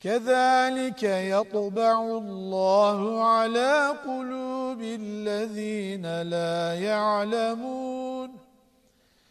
كذلك يطبع الله على قلوب الذين لا يعلمون